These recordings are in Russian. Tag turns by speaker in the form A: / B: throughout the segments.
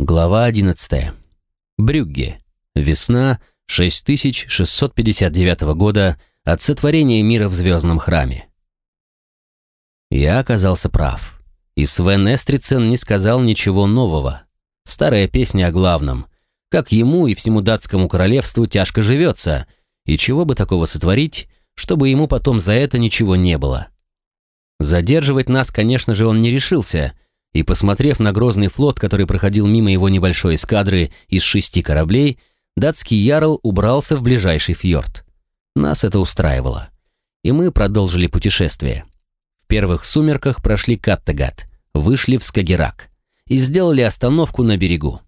A: Глава 11. Брюгге. Весна 6659 года от сотворения мира в звездном храме. Я оказался прав. И Свен Эстрицен не сказал ничего нового. Старая песня о главном. Как ему и всему датскому королевству тяжко живется, и чего бы такого сотворить, чтобы ему потом за это ничего не было. Задерживать нас, конечно же, он не решился — и, посмотрев на грозный флот, который проходил мимо его небольшой эскадры из шести кораблей, датский ярл убрался в ближайший фьорд. Нас это устраивало. И мы продолжили путешествие. В первых сумерках прошли Каттегат, вышли в Скагерак и сделали остановку на берегу.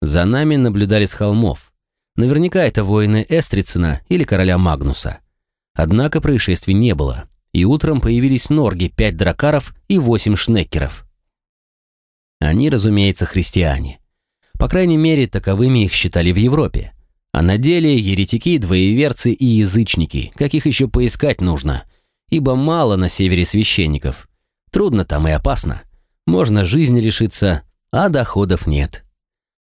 A: За нами наблюдали с холмов. Наверняка это воины Эстрицена или короля Магнуса. Однако происшествий не было, и утром появились норги, пять дракаров и восемь шнеккеров. Они, разумеется, христиане. По крайней мере, таковыми их считали в Европе. А на деле еретики, двоеверцы и язычники, каких еще поискать нужно, ибо мало на севере священников. Трудно там и опасно. Можно жизни лишиться, а доходов нет.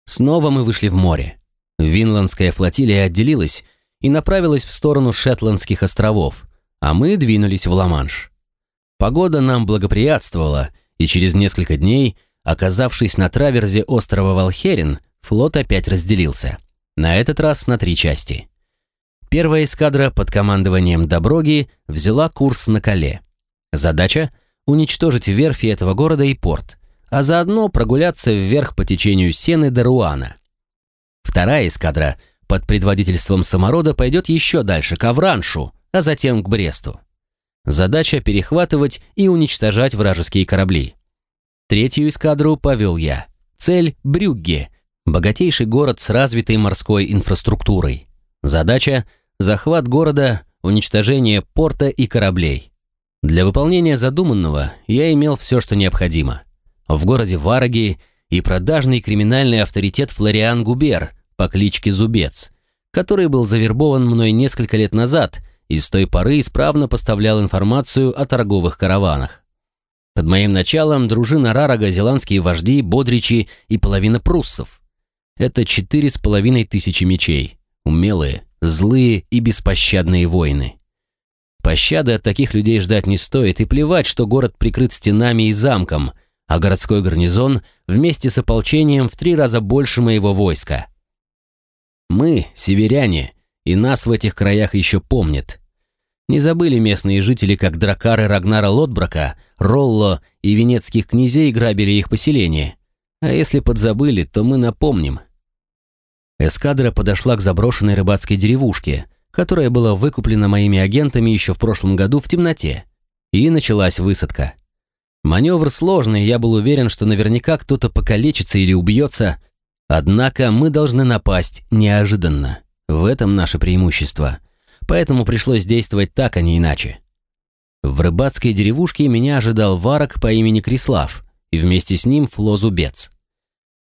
A: Снова мы вышли в море. Винландская флотилия отделилась и направилась в сторону Шетландских островов, а мы двинулись в Ла-Манш. Погода нам благоприятствовала, и через несколько дней – Оказавшись на траверзе острова Валхерин, флот опять разделился. На этот раз на три части. Первая эскадра под командованием Доброги взяла курс на Кале. Задача – уничтожить верфи этого города и порт, а заодно прогуляться вверх по течению Сены до Руана. Вторая эскадра под предводительством Саморода пойдет еще дальше, к Авраншу, а затем к Бресту. Задача – перехватывать и уничтожать вражеские корабли. Третью эскадру повел я. Цель – Брюгге, богатейший город с развитой морской инфраструктурой. Задача – захват города, уничтожение порта и кораблей. Для выполнения задуманного я имел все, что необходимо. В городе Вараги и продажный криминальный авторитет Флориан Губер по кличке Зубец, который был завербован мной несколько лет назад и с той поры исправно поставлял информацию о торговых караванах. Под моим началом дружина Рарага, зеландские вожди, бодричи и половина пруссов. Это четыре с половиной тысячи мечей. Умелые, злые и беспощадные воины. Пощады от таких людей ждать не стоит, и плевать, что город прикрыт стенами и замком, а городской гарнизон вместе с ополчением в три раза больше моего войска. Мы, северяне, и нас в этих краях еще помнят. Не забыли местные жители, как дракары Рагнара Лотбрака, Ролло и венецких князей грабили их поселение. А если подзабыли, то мы напомним. Эскадра подошла к заброшенной рыбацкой деревушке, которая была выкуплена моими агентами еще в прошлом году в темноте. И началась высадка. Маневр сложный, я был уверен, что наверняка кто-то покалечится или убьется. Однако мы должны напасть неожиданно. В этом наше преимущество поэтому пришлось действовать так, а не иначе. В рыбацкой деревушке меня ожидал варок по имени Крислав и вместе с ним Фло Зубец.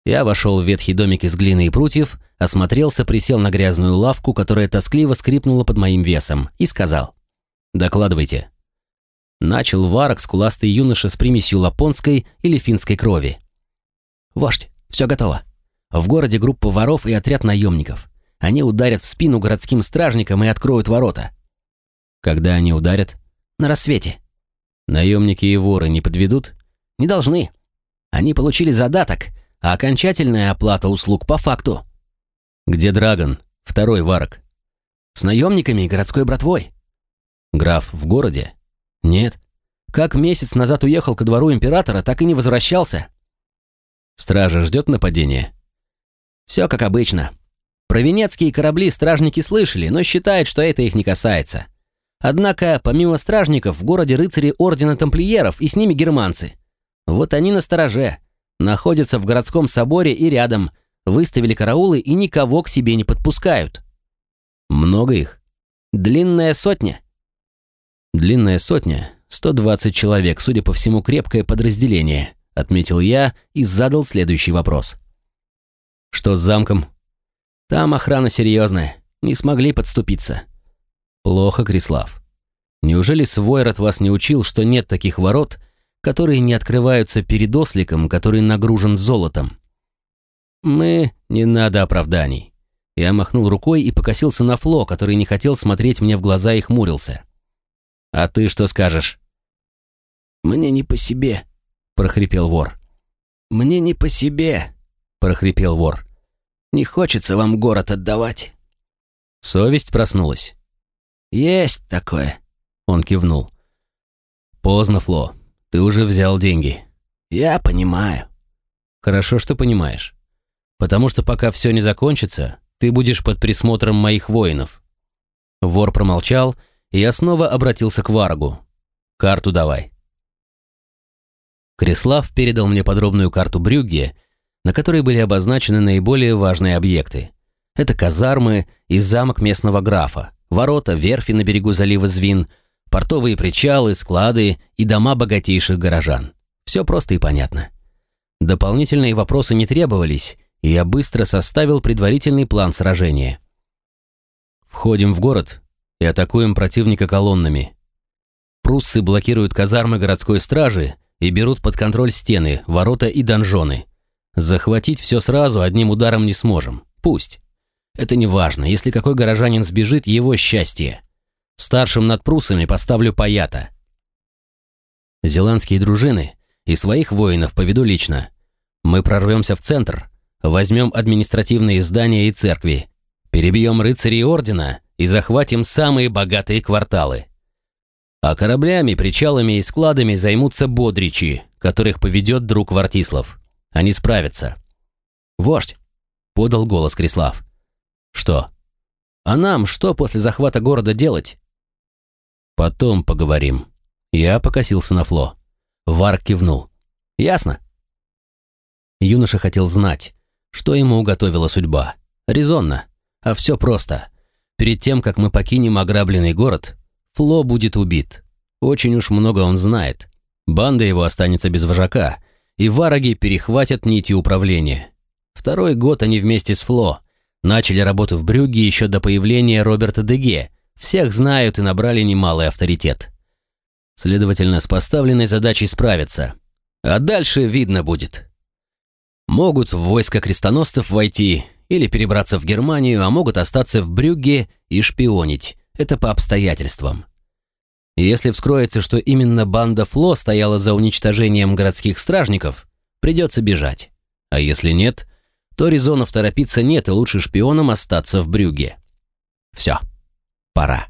A: Я вошел в ветхий домик из глины и прутьев, осмотрелся, присел на грязную лавку, которая тоскливо скрипнула под моим весом, и сказал «Докладывайте». Начал варок скуластый юноша с примесью лапонской или финской крови. «Вождь, все готово. В городе группа воров и отряд наемников. Они ударят в спину городским стражникам и откроют ворота. Когда они ударят? На рассвете. Наемники и воры не подведут? Не должны. Они получили задаток, а окончательная оплата услуг по факту. Где Драгон, второй варок? С наемниками и городской братвой. Граф в городе? Нет. Как месяц назад уехал ко двору императора, так и не возвращался. Стража ждет нападения? Все как обычно. Про венецкие корабли стражники слышали, но считают, что это их не касается. Однако, помимо стражников, в городе рыцари Ордена Тамплиеров и с ними германцы. Вот они на стороже, находятся в городском соборе и рядом, выставили караулы и никого к себе не подпускают. Много их. Длинная сотня. Длинная сотня — 120 человек, судя по всему, крепкое подразделение, отметил я и задал следующий вопрос. Что с замком? Там охрана серьезная, не смогли подступиться. Плохо, Крислав. Неужели Свойрот вас не учил, что нет таких ворот, которые не открываются перед осликом, который нагружен золотом? Мы... Не надо оправданий. Я махнул рукой и покосился на Фло, который не хотел смотреть мне в глаза и хмурился. «А ты что скажешь?»
B: «Мне не по себе», — прохрипел вор. «Мне не по себе», — прохрипел вор. «Не хочется вам город отдавать».
A: Совесть проснулась.
B: «Есть такое», — он кивнул.
A: «Поздно, Фло. Ты уже взял деньги».
B: «Я понимаю».
A: «Хорошо, что понимаешь. Потому что пока все не закончится, ты будешь под присмотром моих воинов». Вор промолчал, и я снова обратился к Варгу. «Карту давай». Крислав передал мне подробную карту Брюгге, на которой были обозначены наиболее важные объекты. Это казармы и замок местного графа, ворота, верфи на берегу залива Звин, портовые причалы, склады и дома богатейших горожан. Все просто и понятно. Дополнительные вопросы не требовались, и я быстро составил предварительный план сражения. Входим в город и атакуем противника колоннами. Пруссы блокируют казармы городской стражи и берут под контроль стены, ворота и донжоны. Захватить все сразу одним ударом не сможем. Пусть. Это не важно. Если какой горожанин сбежит, его счастье. Старшим над пруссами поставлю паята. Зеландские дружины и своих воинов поведу лично. Мы прорвемся в центр, возьмем административные здания и церкви, перебьем рыцарей ордена и захватим самые богатые кварталы. А кораблями, причалами и складами займутся бодричи, которых поведет друг Вартислав. Они справятся. «Вождь!» — подал голос Крислав. «Что?» «А нам что после захвата города делать?» «Потом поговорим». Я покосился на Фло. Варк кивнул. «Ясно». Юноша хотел знать, что ему уготовила судьба. Резонно. А все просто. Перед тем, как мы покинем ограбленный город, Фло будет убит. Очень уж много он знает. Банда его останется без вожака, и вараги перехватят нити управления. Второй год они вместе с Фло начали работу в Брюгге еще до появления Роберта Деге, всех знают и набрали немалый авторитет. Следовательно, с поставленной задачей справиться. А дальше видно будет. Могут в войско крестоносцев войти или перебраться в Германию, а могут остаться в Брюгге и шпионить. Это по обстоятельствам. Если вскроется, что именно банда Фло стояла за уничтожением городских стражников, придется бежать. А если нет, то резонов торопиться нет, и лучше шпионам остаться в Брюгге. Все, пора.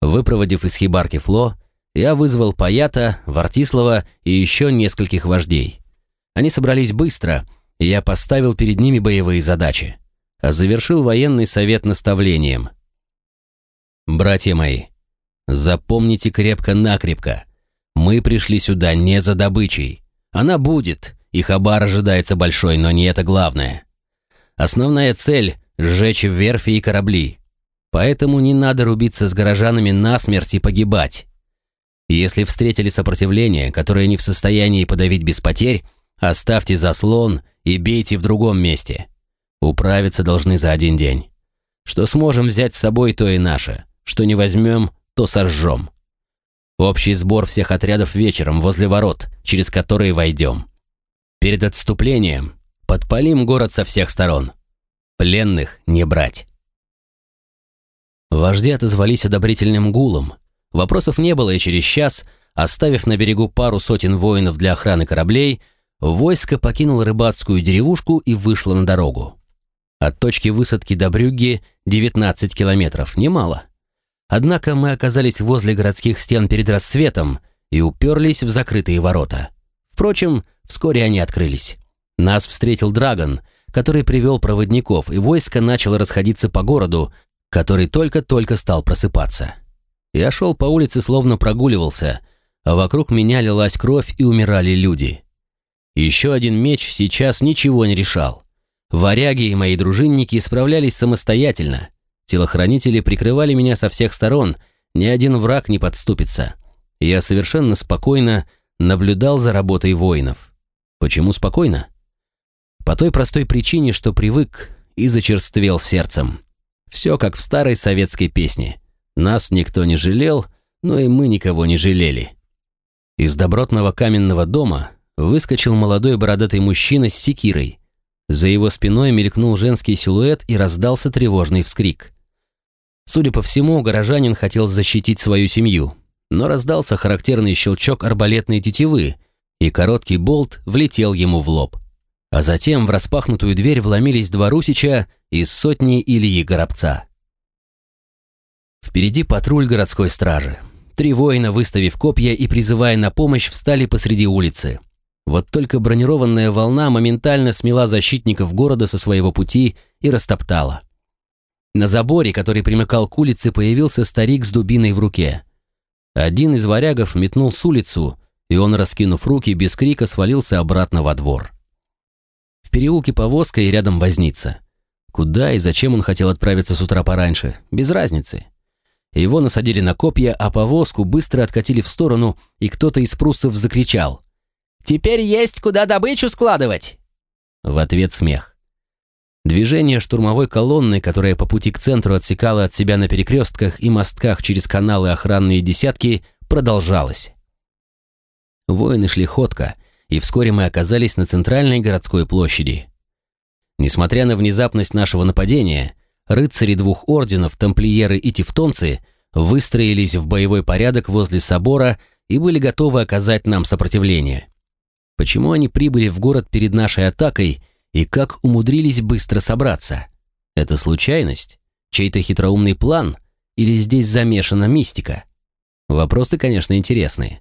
A: Выпроводив из хибарки Фло, я вызвал Паята, Вартислава и еще нескольких вождей. Они собрались быстро, и я поставил перед ними боевые задачи, а завершил военный совет наставлением – Братья мои, запомните крепко-накрепко. Мы пришли сюда не за добычей. Она будет, и хабар ожидается большой, но не это главное. Основная цель — сжечь верфи и корабли. Поэтому не надо рубиться с горожанами насмерть и погибать. Если встретили сопротивление, которое не в состоянии подавить без потерь, оставьте заслон и бейте в другом месте. Управиться должны за один день. Что сможем взять с собой, то и наше. Что не возьмем, то сожжем. Общий сбор всех отрядов вечером возле ворот, через которые войдем. Перед отступлением подпалим город со всех сторон. Пленных не брать. Вожди отозвались одобрительным гулом. Вопросов не было, и через час, оставив на берегу пару сотен воинов для охраны кораблей, войско покинуло рыбацкую деревушку и вышло на дорогу. От точки высадки до Брюгге 19 километров, немало. Однако мы оказались возле городских стен перед рассветом и уперлись в закрытые ворота. Впрочем, вскоре они открылись. Нас встретил Драгон, который привел проводников, и войско начало расходиться по городу, который только-только стал просыпаться. Я шел по улице, словно прогуливался, а вокруг меня лилась кровь и умирали люди. Еще один меч сейчас ничего не решал. Варяги и мои дружинники справлялись самостоятельно, Телохранители прикрывали меня со всех сторон, ни один враг не подступится. Я совершенно спокойно наблюдал за работой воинов. Почему спокойно? По той простой причине, что привык и зачерствел сердцем. Все как в старой советской песне. Нас никто не жалел, но и мы никого не жалели. Из добротного каменного дома выскочил молодой бородатый мужчина с секирой. За его спиной мелькнул женский силуэт и раздался тревожный вскрик. Судя по всему, горожанин хотел защитить свою семью, но раздался характерный щелчок арбалетной тетивы, и короткий болт влетел ему в лоб. А затем в распахнутую дверь вломились два русича из сотни Ильи Горобца. Впереди патруль городской стражи. Три воина, выставив копья и призывая на помощь, встали посреди улицы. Вот только бронированная волна моментально смела защитников города со своего пути и растоптала. На заборе, который примыкал к улице, появился старик с дубиной в руке. Один из варягов метнул с улицу, и он, раскинув руки, без крика свалился обратно во двор. В переулке повозка и рядом возница. Куда и зачем он хотел отправиться с утра пораньше, без разницы. Его насадили на копья, а повозку быстро откатили в сторону, и кто-то из пруссов закричал. «Теперь есть куда добычу складывать!» В ответ смех. Движение штурмовой колонны, которая по пути к центру отсекала от себя на перекрестках и мостках через каналы охранные десятки, продолжалось. Воины шли ходко, и вскоре мы оказались на центральной городской площади. Несмотря на внезапность нашего нападения, рыцари двух орденов, тамплиеры и тевтонцы, выстроились в боевой порядок возле собора и были готовы оказать нам сопротивление. Почему они прибыли в город перед нашей атакой и как умудрились быстро собраться? Это случайность? Чей-то хитроумный план? Или здесь замешана мистика? Вопросы, конечно, интересные.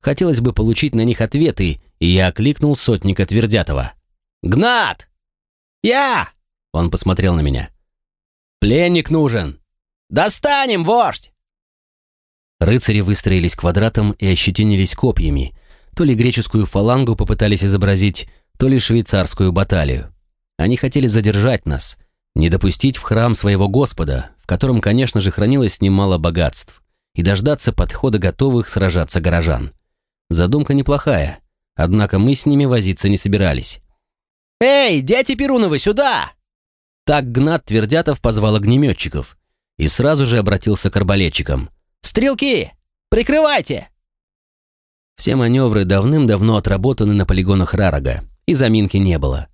A: Хотелось бы получить на них ответы, и я окликнул сотника Твердятова. «Гнат!» «Я!» Он посмотрел на меня. «Пленник нужен!» «Достанем, вождь!» Рыцари выстроились квадратом и ощетинились копьями. То ли греческую фалангу попытались изобразить, то ли швейцарскую баталию. Они хотели задержать нас, не допустить в храм своего Господа, в котором, конечно же, хранилось немало богатств, и дождаться подхода готовых сражаться горожан. Задумка неплохая, однако мы с ними возиться не собирались. «Эй, дети Перуновы, сюда!» Так Гнат Твердятов позвал огнеметчиков и сразу же обратился к арбалетчикам. «Стрелки! Прикрывайте!» Все маневры давным-давно отработаны на полигонах Рарага, и заминки не было.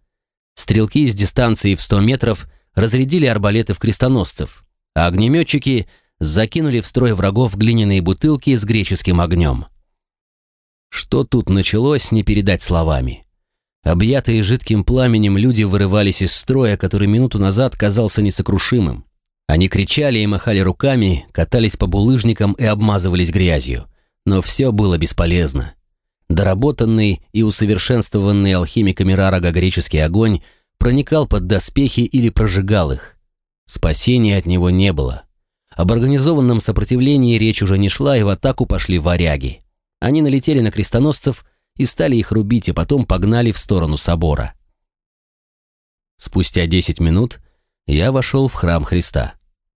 A: Стрелки с дистанции в 100 метров разрядили арбалеты в крестоносцев, а огнеметчики закинули в строй врагов глиняные бутылки с греческим огнем. Что тут началось, не передать словами. Объятые жидким пламенем люди вырывались из строя, который минуту назад казался несокрушимым. Они кричали и махали руками, катались по булыжникам и обмазывались грязью. Но все было бесполезно. Доработанный и усовершенствованный алхимиками Рарага греческий огонь проникал под доспехи или прожигал их. Спасения от него не было. Об организованном сопротивлении речь уже не шла, и в атаку пошли варяги. Они налетели на крестоносцев и стали их рубить, а потом погнали в сторону собора. Спустя десять минут я вошел в храм Христа.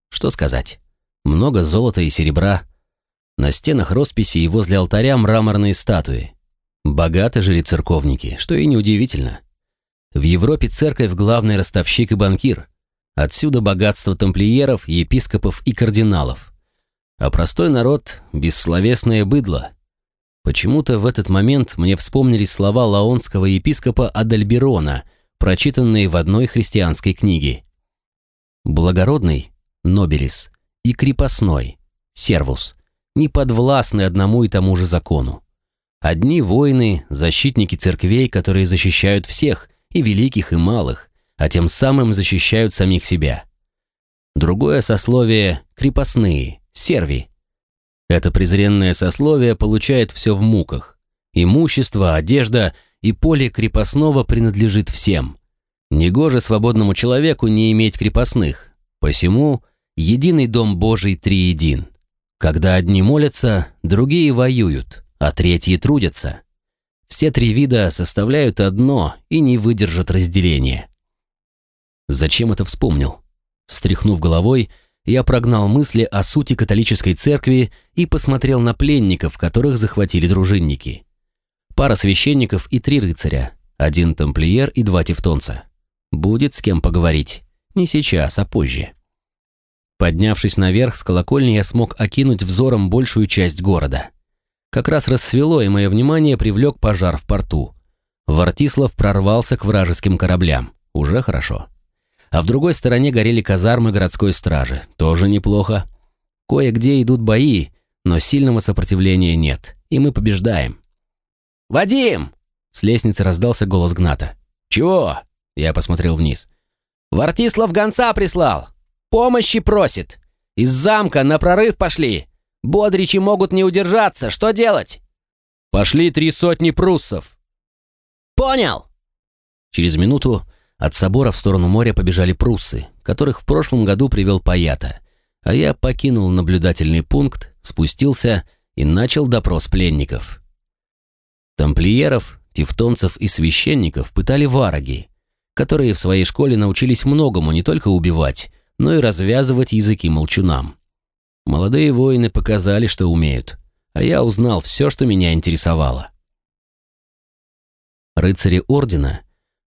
A: Что сказать? Много золота и серебра. На стенах росписи и возле алтаря мраморные статуи. Богато жили церковники, что и неудивительно. В Европе церковь – главный ростовщик и банкир. Отсюда богатство тамплиеров, епископов и кардиналов. А простой народ – бессловесное быдло – Почему-то в этот момент мне вспомнились слова лаонского епископа Адальберона, прочитанные в одной христианской книге. «Благородный – Нобелис, и крепостной – Сервус, не подвластны одному и тому же закону. Одни воины – защитники церквей, которые защищают всех, и великих, и малых, а тем самым защищают самих себя. Другое сословие – крепостные, серви, это презренное сословие получает все в муках. Имущество, одежда и поле крепостного принадлежит всем. Негоже свободному человеку не иметь крепостных. Посему единый дом Божий триедин. Когда одни молятся, другие воюют, а третьи трудятся. Все три вида составляют одно и не выдержат разделения. Зачем это вспомнил? Встряхнув головой, я прогнал мысли о сути католической церкви и посмотрел на пленников, которых захватили дружинники. Пара священников и три рыцаря, один тамплиер и два тевтонца. Будет с кем поговорить. Не сейчас, а позже. Поднявшись наверх с колокольни, я смог окинуть взором большую часть города. Как раз рассвело, и мое внимание привлек пожар в порту. Вартислав прорвался к вражеским кораблям. Уже хорошо. А в другой стороне горели казармы городской стражи. Тоже неплохо. Кое-где идут бои, но сильного сопротивления нет, и мы побеждаем.
B: «Вадим!» — с лестницы раздался голос Гната.
A: «Чего?» — я посмотрел вниз.
B: «Вартислав гонца прислал! Помощи просит! Из замка на прорыв пошли! Бодричи могут не удержаться, что делать?»
A: «Пошли три сотни пруссов!»
B: «Понял!»
A: Через минуту от собора в сторону моря побежали пруссы, которых в прошлом году привел Паята, а я покинул наблюдательный пункт, спустился и начал допрос пленников. Тамплиеров, тевтонцев и священников пытали вараги, которые в своей школе научились многому не только убивать, но и развязывать языки молчунам. Молодые воины показали, что умеют, а я узнал все, что меня интересовало. Рыцари Ордена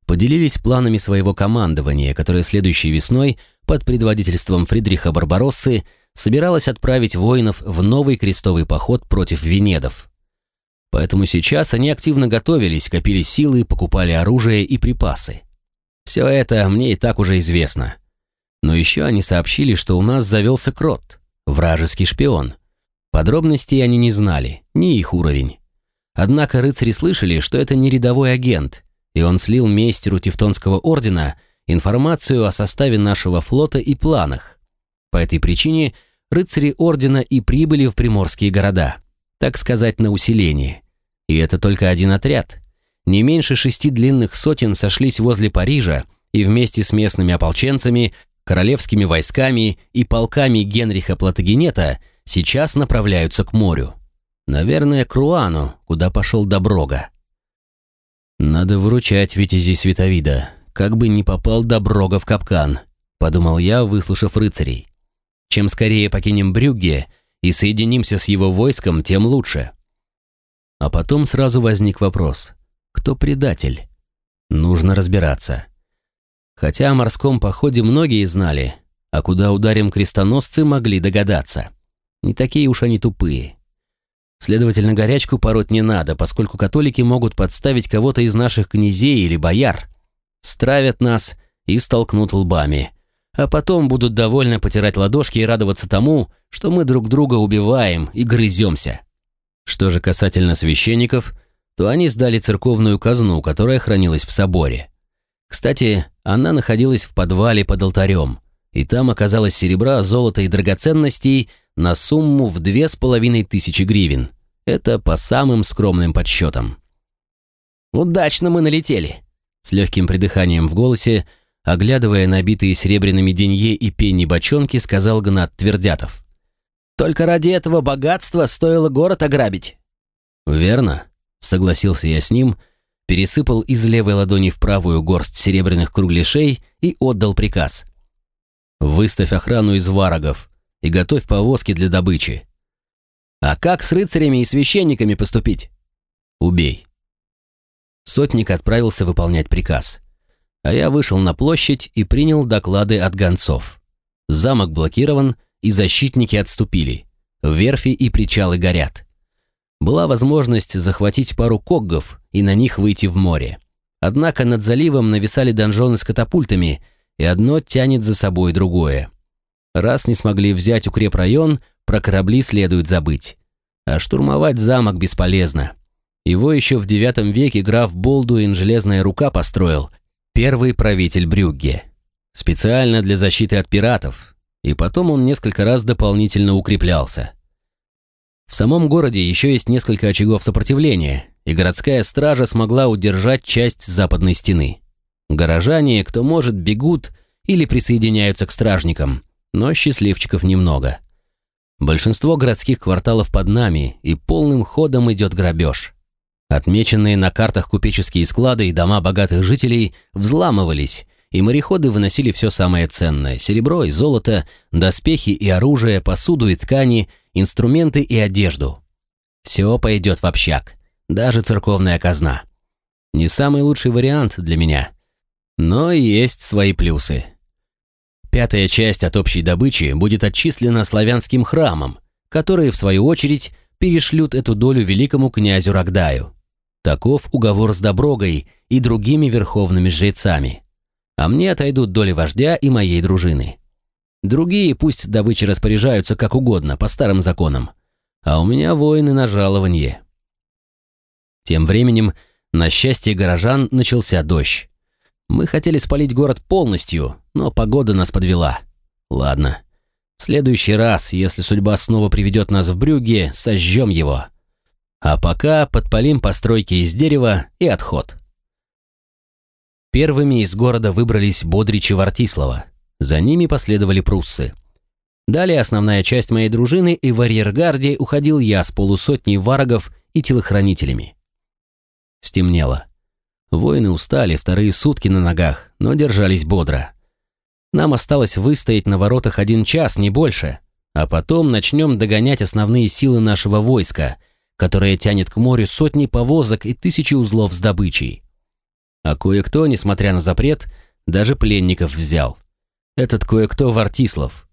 A: поделились планами своего командования, которое следующей весной под предводительством Фридриха Барбароссы собиралось отправить воинов в новый крестовый поход против венедов. Поэтому сейчас они активно готовились, копили силы, покупали оружие и припасы. Все это мне и так уже известно. Но еще они сообщили, что у нас завелся крот, вражеский шпион. Подробностей они не знали, ни их уровень. Однако рыцари слышали, что это не рядовой агент, и он слил мейстеру Тевтонского ордена информацию о составе нашего флота и планах. По этой причине рыцари ордена и прибыли в приморские города, так сказать, на усиление. И это только один отряд. Не меньше шести длинных сотен сошлись возле Парижа и вместе с местными ополченцами, королевскими войсками и полками Генриха Платагенета сейчас направляются к морю. Наверное, к Руану, куда пошел Доброга. «Надо выручать Витязи Световида, как бы не попал Доброга в капкан», — подумал я, выслушав рыцарей. «Чем скорее покинем Брюгге и соединимся с его войском, тем лучше». А потом сразу возник вопрос. Кто предатель? Нужно разбираться. Хотя о морском походе многие знали, а куда ударим крестоносцы могли догадаться. Не такие уж они тупые. Следовательно, горячку пороть не надо, поскольку католики могут подставить кого-то из наших князей или бояр. Стравят нас и столкнут лбами. А потом будут довольно потирать ладошки и радоваться тому, что мы друг друга убиваем и грыземся. Что же касательно священников, то они сдали церковную казну, которая хранилась в соборе. Кстати, она находилась в подвале под алтарем, и там оказалось серебра, золота и драгоценностей – на сумму в две с половиной тысячи гривен. Это по самым скромным подсчетам.
B: «Удачно мы налетели!»
A: С легким придыханием в голосе, оглядывая набитые серебряными денье и пенни бочонки, сказал Гнат Твердятов.
B: «Только ради этого богатства стоило город ограбить».
A: «Верно», — согласился я с ним, пересыпал из левой ладони в правую горсть серебряных кругляшей и отдал приказ. «Выставь охрану из варагов, и готовь повозки для добычи.
B: А как с рыцарями и священниками поступить?
A: Убей. Сотник отправился выполнять приказ. А я вышел на площадь и принял доклады от гонцов. Замок блокирован, и защитники отступили. Верфи и причалы горят. Была возможность захватить пару коггов и на них выйти в море. Однако над заливом нависали донжоны с катапультами, и одно тянет за собой другое. Раз не смогли взять укрепрайон, про корабли следует забыть. А штурмовать замок бесполезно. Его еще в девятом веке граф Болдуин «Железная рука» построил, первый правитель Брюгге. Специально для защиты от пиратов. И потом он несколько раз дополнительно укреплялся. В самом городе еще есть несколько очагов сопротивления, и городская стража смогла удержать часть западной стены. Горожане, кто может, бегут или присоединяются к стражникам – но счастливчиков немного. Большинство городских кварталов под нами, и полным ходом идет грабеж. Отмеченные на картах купеческие склады и дома богатых жителей взламывались, и мореходы выносили все самое ценное – серебро и золото, доспехи и оружие, посуду и ткани, инструменты и одежду. Все пойдет в общак, даже церковная казна. Не самый лучший вариант для меня, но есть свои плюсы. Пятая часть от общей добычи будет отчислена славянским храмам, которые, в свою очередь, перешлют эту долю великому князю Рогдаю. Таков уговор с Доброгой и другими верховными жрецами. А мне отойдут доли вождя и моей дружины. Другие пусть добычи распоряжаются как угодно, по старым законам. А у меня воины на жалование. Тем временем, на счастье горожан, начался дождь. Мы хотели спалить город полностью, но погода нас подвела. Ладно. В следующий раз, если судьба снова приведет нас в Брюгге, сожжем его. А пока подпалим постройки из дерева и отход. Первыми из города выбрались Бодрич Вартислава. За ними последовали пруссы. Далее основная часть моей дружины, и в арьергарде уходил я с полусотней варагов и телохранителями. Стемнело. Воины устали, вторые сутки на ногах, но держались бодро. Нам осталось выстоять на воротах один час, не больше, а потом начнем догонять основные силы нашего войска, которое тянет к морю сотни повозок и тысячи узлов с добычей. А кое-кто, несмотря на запрет, даже пленников взял. Этот кое-кто Вартислав.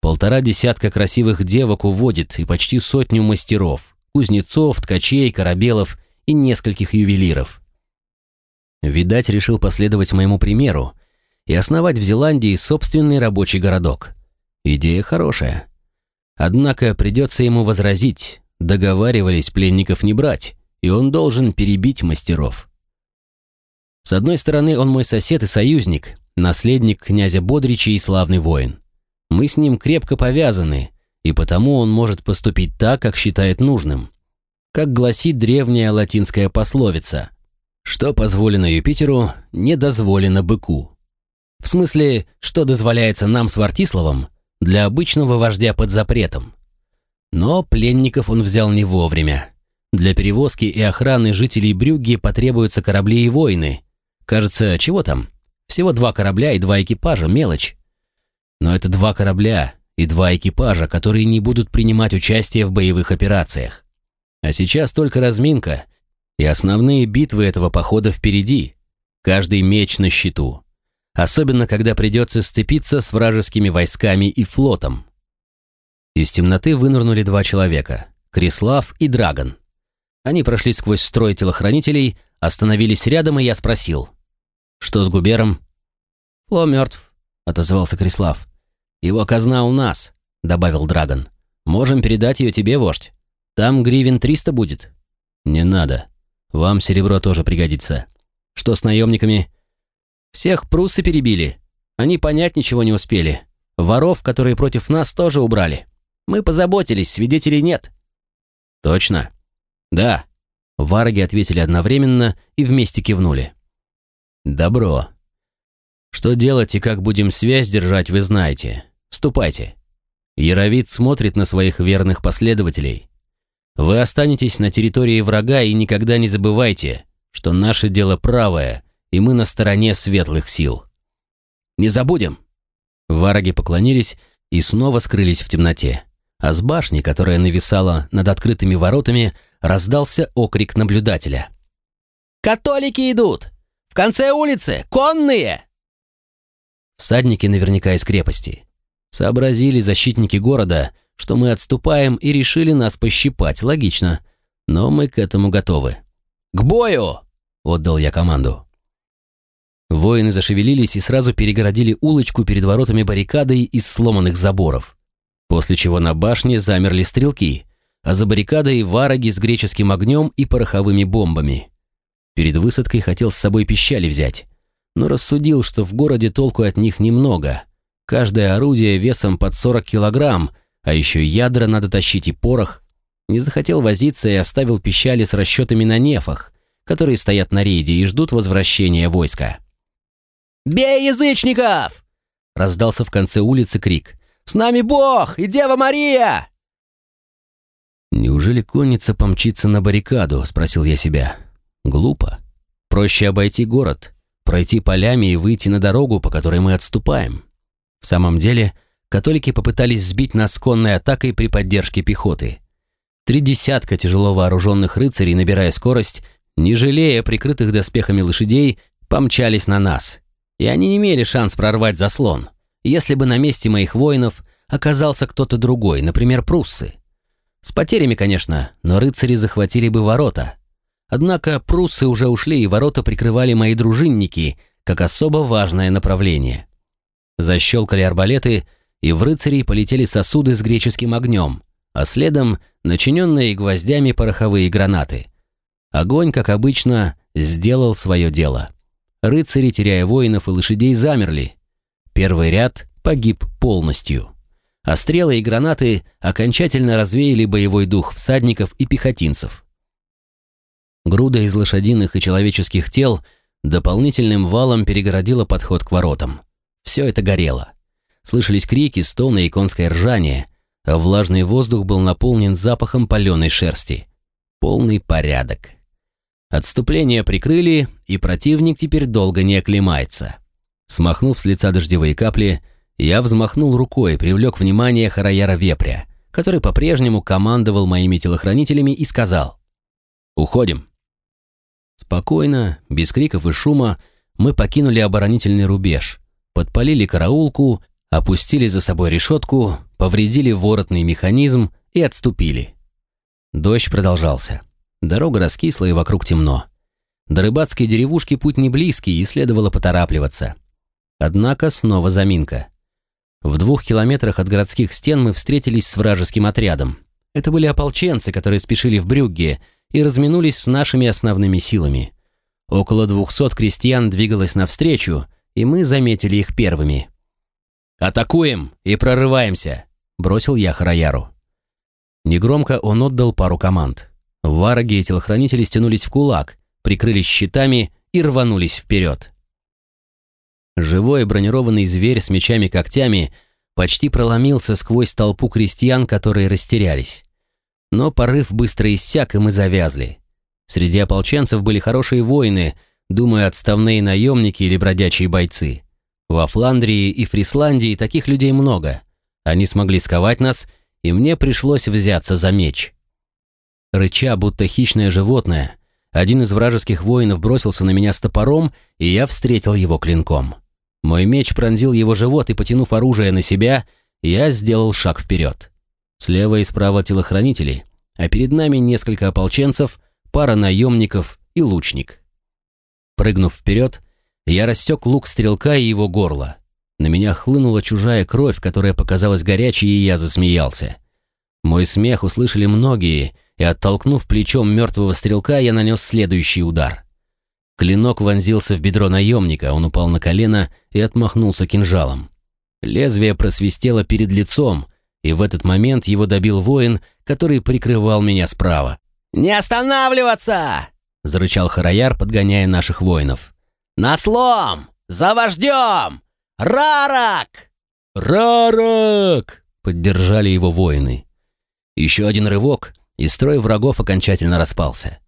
A: Полтора десятка красивых девок уводит и почти сотню мастеров, кузнецов, ткачей, корабелов и нескольких ювелиров. Видать, решил последовать моему примеру и основать в Зеландии собственный рабочий городок. Идея хорошая. Однако придется ему возразить, договаривались пленников не брать, и он должен перебить мастеров. С одной стороны, он мой сосед и союзник, наследник князя Бодрича и славный воин. Мы с ним крепко повязаны, и потому он может поступить так, как считает нужным. Как гласит древняя латинская пословица что позволено Юпитеру, не дозволено быку. В смысле, что дозволяется нам с Вартиславом, для обычного вождя под запретом. Но пленников он взял не вовремя. Для перевозки и охраны жителей Брюгге потребуются корабли и воины. Кажется, чего там? Всего два корабля и два экипажа, мелочь. Но это два корабля и два экипажа, которые не будут принимать участие в боевых операциях. А сейчас только разминка и основные битвы этого похода впереди. Каждый меч на счету. Особенно, когда придется сцепиться с вражескими войсками и флотом. Из темноты вынырнули два человека – Крислав и Драгон. Они прошли сквозь строй телохранителей, остановились рядом, и я спросил. «Что с Губером?» «Фло мертв», — отозвался Крислав. «Его казна у нас», — добавил Драгон. «Можем передать ее тебе, вождь. Там гривен триста будет». «Не надо», вам серебро тоже пригодится. Что с наемниками? Всех пруссы перебили. Они понять ничего не успели. Воров, которые против нас, тоже убрали. Мы позаботились, свидетелей нет. Точно? Да. Варги ответили одновременно и вместе кивнули. Добро. Что делать и как будем связь держать, вы знаете. Ступайте. Яровид смотрит на своих верных последователей. Вы останетесь на территории врага и никогда не забывайте, что наше дело правое, и мы на стороне светлых сил. Не забудем!» Вараги поклонились и снова скрылись в темноте. А с башни, которая нависала над открытыми воротами, раздался окрик наблюдателя. «Католики идут! В конце улицы! Конные!» Всадники наверняка из крепости. Сообразили защитники города, что мы отступаем и решили нас пощипать, логично. Но мы к этому готовы. «К бою!» — отдал я команду. Воины зашевелились и сразу перегородили улочку перед воротами баррикадой из сломанных заборов. После чего на башне замерли стрелки, а за баррикадой вараги с греческим огнем и пороховыми бомбами. Перед высадкой хотел с собой пищали взять, но рассудил, что в городе толку от них немного. Каждое орудие весом под 40 килограмм — а еще ядра надо тащить и порох. Не захотел возиться и оставил пищали с расчетами на нефах, которые стоят на рейде и ждут возвращения войска. «Бей язычников!» — раздался в конце улицы крик. «С нами Бог и Дева Мария!» «Неужели конница помчится на баррикаду?» — спросил я себя. «Глупо. Проще обойти город, пройти полями и выйти на дорогу, по которой мы отступаем. В самом деле, католики попытались сбить нас конной атакой при поддержке пехоты. Три десятка тяжело вооруженных рыцарей, набирая скорость, не жалея прикрытых доспехами лошадей, помчались на нас. И они имели шанс прорвать заслон, если бы на месте моих воинов оказался кто-то другой, например, пруссы. С потерями, конечно, но рыцари захватили бы ворота. Однако пруссы уже ушли, и ворота прикрывали мои дружинники, как особо важное направление. Защелкали арбалеты, и в рыцарей полетели сосуды с греческим огнем, а следом начиненные гвоздями пороховые гранаты. Огонь, как обычно, сделал свое дело. Рыцари, теряя воинов и лошадей, замерли. Первый ряд погиб полностью. А стрелы и гранаты окончательно развеяли боевой дух всадников и пехотинцев. Груда из лошадиных и человеческих тел дополнительным валом перегородила подход к воротам. Все это горело. Слышались крики, стоны и конское ржание, а влажный воздух был наполнен запахом паленой шерсти. Полный порядок. Отступление прикрыли, и противник теперь долго не оклемается. Смахнув с лица дождевые капли, я взмахнул рукой, привлек внимание Хараяра Вепря, который по-прежнему командовал моими телохранителями и сказал «Уходим». Спокойно, без криков и шума, мы покинули оборонительный рубеж, подпалили караулку, опустили за собой решетку, повредили воротный механизм и отступили. Дождь продолжался. Дорога раскисла и вокруг темно. До рыбацкой деревушки путь не близкий и следовало поторапливаться. Однако снова заминка. В двух километрах от городских стен мы встретились с вражеским отрядом. Это были ополченцы, которые спешили в Брюгге и разминулись с нашими основными силами. Около двухсот крестьян двигалось навстречу, и мы заметили их первыми. «Атакуем и прорываемся!» – бросил я Хараяру. Негромко он отдал пару команд. Вараги и телохранители стянулись в кулак, прикрылись щитами и рванулись вперед. Живой бронированный зверь с мечами-когтями почти проломился сквозь толпу крестьян, которые растерялись. Но порыв быстро иссяк, и мы завязли. Среди ополченцев были хорошие воины, думаю, отставные наемники или бродячие бойцы. Во Фландрии и Фрисландии таких людей много. Они смогли сковать нас, и мне пришлось взяться за меч. Рыча, будто хищное животное, один из вражеских воинов бросился на меня с топором, и я встретил его клинком. Мой меч пронзил его живот, и, потянув оружие на себя, я сделал шаг вперед. Слева и справа телохранители, а перед нами несколько ополченцев, пара наемников и лучник. Прыгнув вперед, я рассек лук стрелка и его горло. На меня хлынула чужая кровь, которая показалась горячей, и я засмеялся. Мой смех услышали многие, и, оттолкнув плечом мертвого стрелка, я нанес следующий удар. Клинок вонзился в бедро наемника, он упал на колено и отмахнулся кинжалом. Лезвие просвистело перед лицом, и в этот момент его добил воин, который прикрывал меня справа.
B: «Не останавливаться!» — зарычал Хараяр, подгоняя наших воинов. «На слом! За вождем! Рарак!»
A: «Рарак!» — поддержали его воины. Еще один рывок, и строй врагов окончательно распался.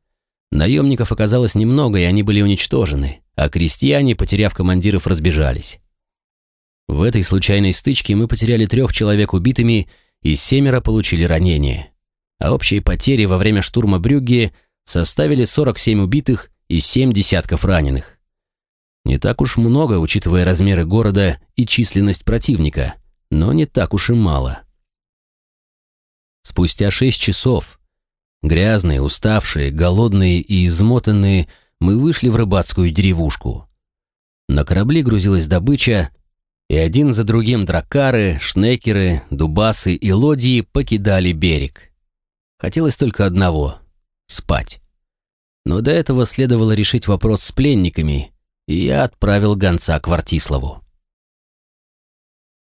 A: Наемников оказалось немного, и они были уничтожены, а крестьяне, потеряв командиров, разбежались. В этой случайной стычке мы потеряли трех человек убитыми и семеро получили ранения. А общие потери во время штурма Брюгге составили 47 убитых и 7 десятков раненых. Не так уж много, учитывая размеры города и численность противника, но не так уж и мало. Спустя шесть часов, грязные, уставшие, голодные и измотанные, мы вышли в рыбацкую деревушку. На корабли грузилась добыча, и один за другим дракары, шнекеры, дубасы и лодии покидали берег. Хотелось только одного — спать. Но до этого следовало решить вопрос с пленниками — и я отправил гонца к Вартиславу.